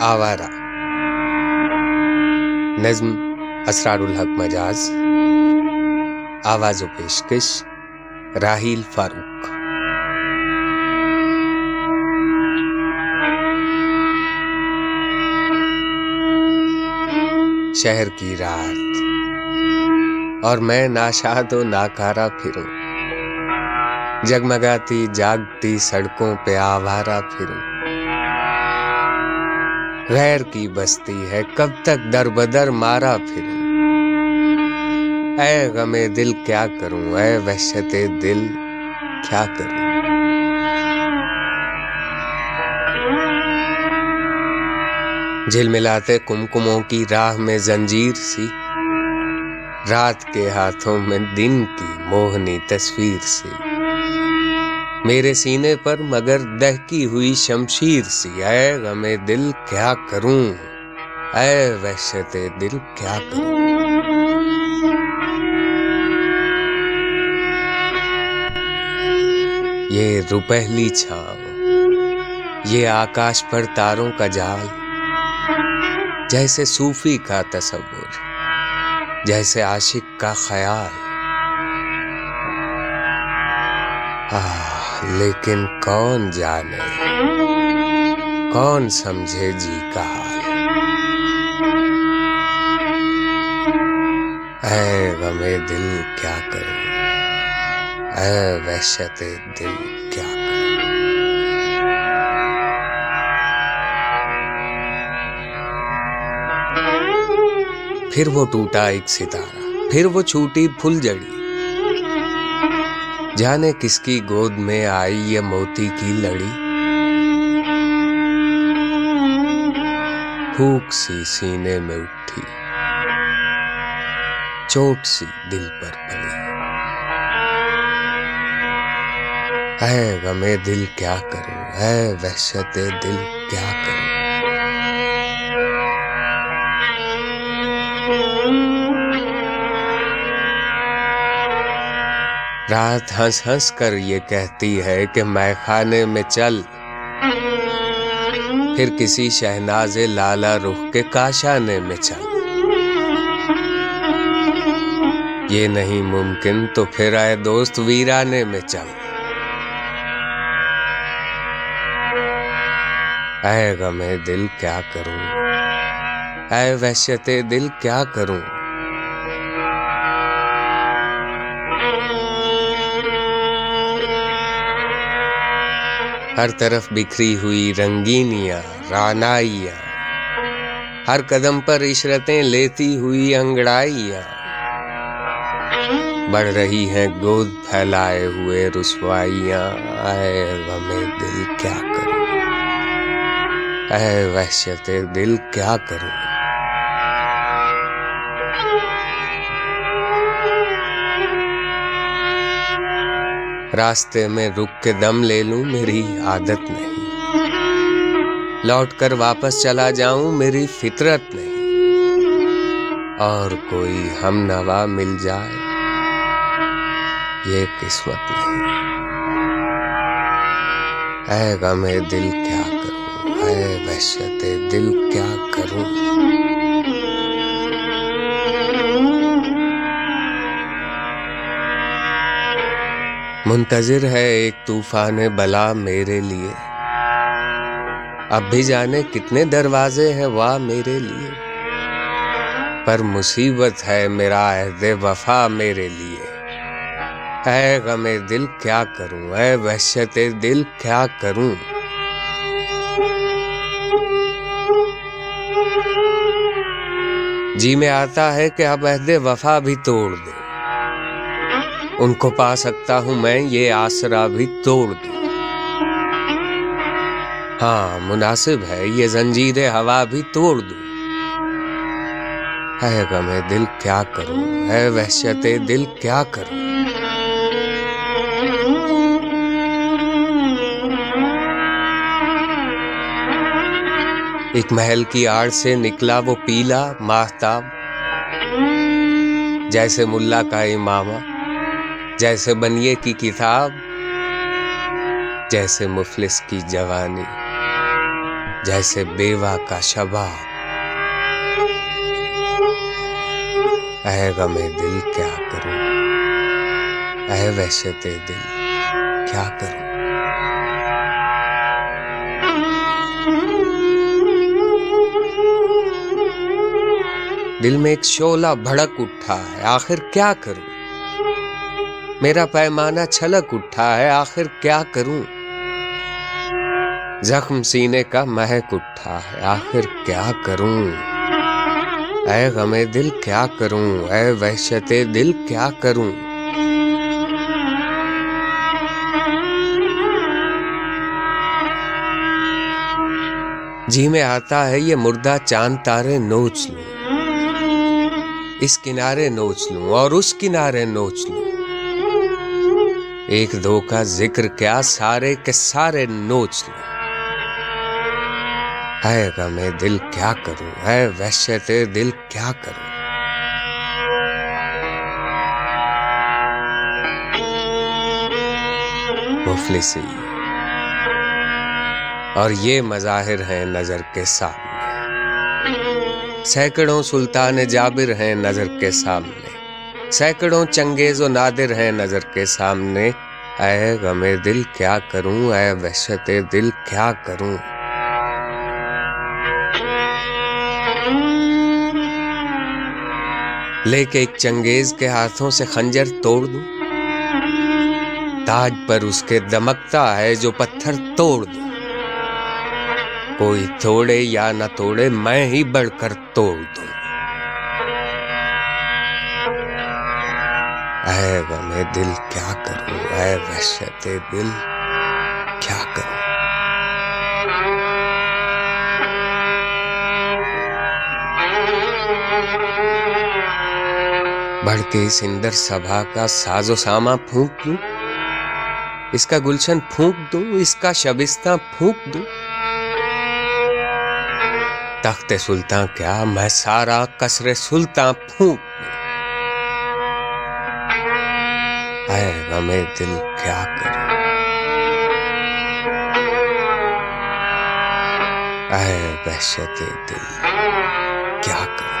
آوارہ۔ نظم اسرار الحق مجاز آواز و پیشکش راہیل فاروق۔ شہر کی رات۔ اور میں ناشاد و ناکارا پھروں۔ جگمگاتی، جاگتی سڑکوں پہ آوارہ پھروں۔ غیر کی بستی ہے، کب تک در بدر مارا پھروں؟ اے غم دل، کیا کروں؟ اے وحشت دل، کیا کروں؟ جھل ملاتے کمکموں کی راہ میں زنجیر سی، رات کے ہاتھوں میں دن کی موہنی تصویر سی۔ میرے سینے پر مگر دہکی ہوئی شمشیر سی۔ اے غم دل، کیا کروں؟ اے وحشت دل، کیا کروں؟ یہ روپہلی چھاؤ، یہ آکاش پر تاروں کا جال، جیسے صوفی کا تصور، جیسے عاشق کا خیال۔ لیکن کون جانے؟ کون سمجھے جی کا حال؟ اے غم دل کیا کروں؟ اے وحشت دل کیا پھر وہ ٹوٹا ایک ستارہ، پھر وہ چھوٹی پھول جڑی۔ جانے کس کی گود میں آئی یہ موتی کی لڑی؟ پھوک سی سینے میں اٹھی، چوٹ سی دل پر پڑی۔ اے غم دل کیا کروں؟ اے وحشت دل کیا کروں؟ رات ہنس ہنس کر یہ کہتی ہے کہ میں خانے میں چل۔ پھر کسی شہناز لالا رخ کے کاشانے میں چل۔ یہ نہیں ممکن تو پھر آئے دوست ویرانے میں چل۔ اے غم دل کیا کروں؟ اے وحشت دل کیا کروں؟ ہر طرف بکھری ہوئی رنگینیاں، رانائیاں۔ ہر قدم پر عشرتیں لیتی ہوئی انگڑائیاں۔ بڑھ رہی ہیں گود پھیلائے ہوئے رسوائیاں۔ اے غم دل، کیا کروں؟ اے وحشت دل، کیا کروں؟ راستے میں رک کے دم لے لوں، میری عادت نہیں۔ لوٹ کر واپس چلا جاؤں، میری فطرت نہیں۔ اور کوئی ہم نوا مل جائے، یہ قسمت نہیں۔ اے غم دل کیا کروں؟ اے وحشت دل کیا کروں؟ منتظر ہے ایک طوفان بلا میرے لیے۔ اب بھی جانے کتنے دروازے ہیں واہ میرے لیے۔ پر مصیبت ہے میرا عہد وفا میرے لیے۔ اے غم دل کیا کروں؟ اے وحشت دل کیا کروں؟ جی میں آتا ہے کہ اب عہد وفا بھی توڑ دوں ان کو پا سکتا ہوں میں، یہ آسرا بھی توڑ دوں۔ ہاں مناسب ہے، یہ زنجیر ہوا بھی توڑ دوں۔ اے غم دل، کیا کروں؟ اے وحشت دل، کیا کروں؟ ایک محل کی آڑ سے نکلا وہ پیلا ماہتاب، جیسے ملا کا امامہ۔ جیسے بنیے کی کتاب، جیسے مفلس کی جوانی، جیسے بیوہ کا شبا اے غم دل، کیا کروں؟ اے وحشت دل، کیا کروں؟ دل میں ایک شولہ بھڑک اٹھا ہے، آخر کیا کروں؟ میرا پیمانہ چھلک اٹھا ہے، آخر کیا کروں؟ زخم سینے کا مہک اٹھا ہے، آخر کیا کروں؟ اے غم دل کیا کروں؟ اے وحشت دل کیا کروں؟ جی میں آتا ہے یہ مردہ چاند تارے نوچ لوں، اس کنارے نوچ لوں اور اس کنارے نوچ لوں۔ ایک دو کا ذکر کیا، سارے کے سارے نوچ لوں اے غم دل کیا کروں؟ اے وحشت دل کیا کروں؟ مفلسی اور یہ مظاہر ہیں نظر کے سامنے۔ سینکڑوں سلطان جابر ہیں نظر کے سامنے۔ سینکڑوں چنگیز و نادر ہیں نظر کے سامنے۔ اے غم دل، کیا کروں؟ اے وحشت دل، کیا کروں؟ لے کے ایک چنگیز کے ہاتھوں سے خنجر توڑ دوں۔ تاج پر اس کے دمکتا ہے جو پتھر توڑ دوں۔ کوئی توڑے یا نہ توڑے، میں ہی بڑھ کر توڑ دوں۔ اے غم دل کیا کروں؟ اے وحشت دل کیا کروں؟ بڑھ کے اس اندر سبھا کا ساز و ساما پھونک دوں۔ اس کا گلشن پھونک دوں، اس کا شبستہ پھونک دوں۔ تخت سلطان کیا میں سارا کسر سلطان پھونک غم دل کیا کرے۔ اے وحشت دل کیا کرے؟